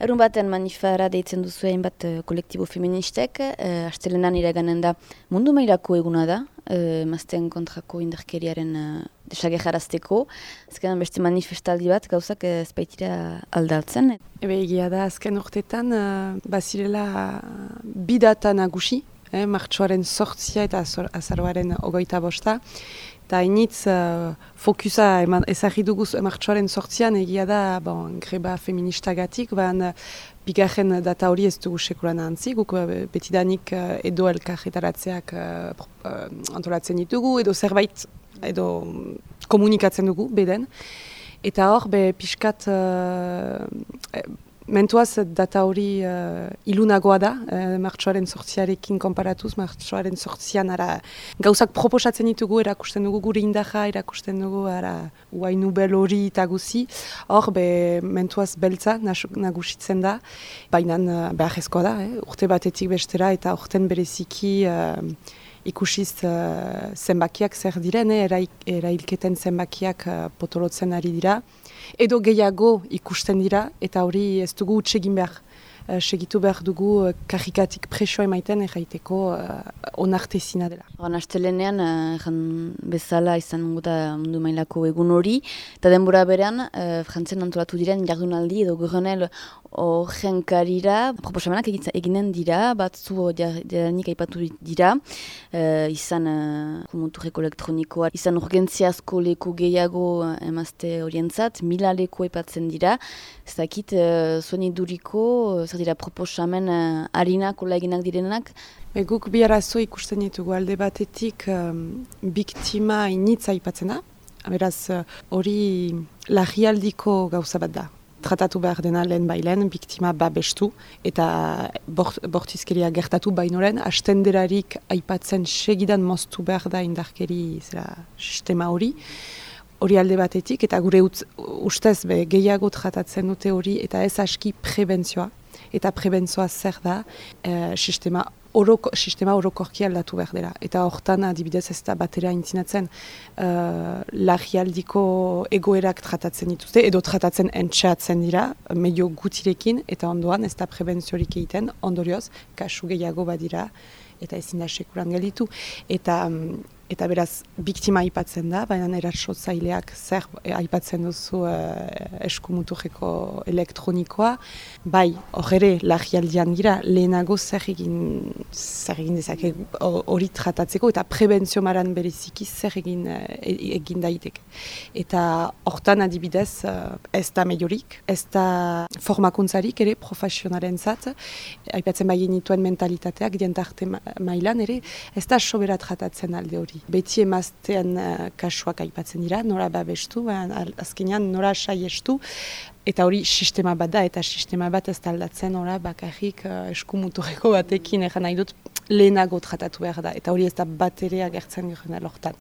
Erun baten manifara deitzen duzu egin bat uh, kolektibo feministek, uh, astelenan iraganen da mundu mailako eguna da, uh, mazten kontrako indarkeriaren uh, desagejarazteko. Azkenan beste manifestaldi bat gauzak uh, baitira aldaltzen. Ebe egia da azken urtetan, uh, bazirela bidata nagusi, eh, martxoaren sortzia eta azaroaren ogoita bosta, eta initz uh, fokusa ezagri dugu martxoaren sortzian egia da bon, greba feministagatik, baina bigarren data hori ez dugu sekuran antzi, guk uh, betidanik uh, edo elkarretaratzeak uh, antolatzen ditugu, edo zerbait edo komunikatzen dugu, beden. Eta hor, be, pixkat, uh, Mentuaz data hori uh, ilunagoa da, uh, martxoaren sortziarekin konparatuz, martxoaren sortzian ara, gauzak proposatzen ditugu, erakusten dugu gure indaja, erakusten dugu ara, uainu bel hori eta guzi. Hor, be, mentuaz beltza nagusitzen da, baina uh, behar da, eh? urte batetik bestera eta urten bereziki uh, ikusiz uh, zenbakiak zer diren, eh? erailketen zenbakiak uh, potolotzen ari dira edo gehiago ikusten dira, eta hori ez dugu utsegin behar. Uh, segitu behar dugu uh, karikatik presoa emaiten erraiteko uh, zina dela. Horan astelenean, uh, bezala izan guta mundu mailako egun hori, eta denbora berean, uh, frantzen antolatu diren jardunaldi edo gurrenel horren karira, proposamenak eginen dira, batzu jaranik aipatu dira, uh, izan uh, kumuturreko elektronikoa, izan urgentziazko leku gehiago uh, emazte orientzat, mila leku aipatzen dira, ez dakit uh, zuen iduriko, uh, dira proposamen uh, harinak, uh, eginak direnak, guk bi arazo ikusten ditugu. Alde batetik um, biktima initza aipatzen da, beraz hori uh, lagialdiko gauza bat da, tratatu behar dena lehen bailen, biktima babestu, eta bort, bortizkeria gertatu bainoren, astenderarik aipatzen segidan moztu behar da indarkeri zera, sistema hori, hori alde batetik, eta gure utz, ustez be, gehiago tratatzen dute hori, eta ez aski prebentzioa, eta prebentzioa zer da, e, sistema oroko, sistema orokorki aldatu behar dela. Eta hortan adibidez ez da batera intzinatzen uh, lagialdiko egoerak tratatzen dituzte, edo tratatzen entxeatzen dira, medio gutirekin, eta ondoan ez da prebentziorik egiten, ondorioz, kasu gehiago badira, eta ezin da sekuran gelditu. Eta, um, eta beraz, biktima aipatzen da, baina erasotzaileak zer aipatzen duzu uh, eskumuturreko elektronikoa, bai, hor ere, lagialdian dira, lehenago zer egin, zer egin dezake hori tratatzeko, eta prebentzio maran bereziki zer egin, uh, egin daitek. Eta hortan adibidez, uh, ez da mediorik, ez da formakuntzarik ere profesionaren zat, aipatzen bai genituen mentalitateak, dientarte mailan ere, ez da soberat tratatzen alde hori beti emaztean uh, kasuak aipatzen dira, nora babestu, azkenean nora saiestu, eta hori sistema bat da, eta sistema bat ez taldatzen nora bakarrik uh, eskumuturreko batekin, egan nahi dut lehenago tratatu behar da, eta hori ez da baterea gertzen gero lortan.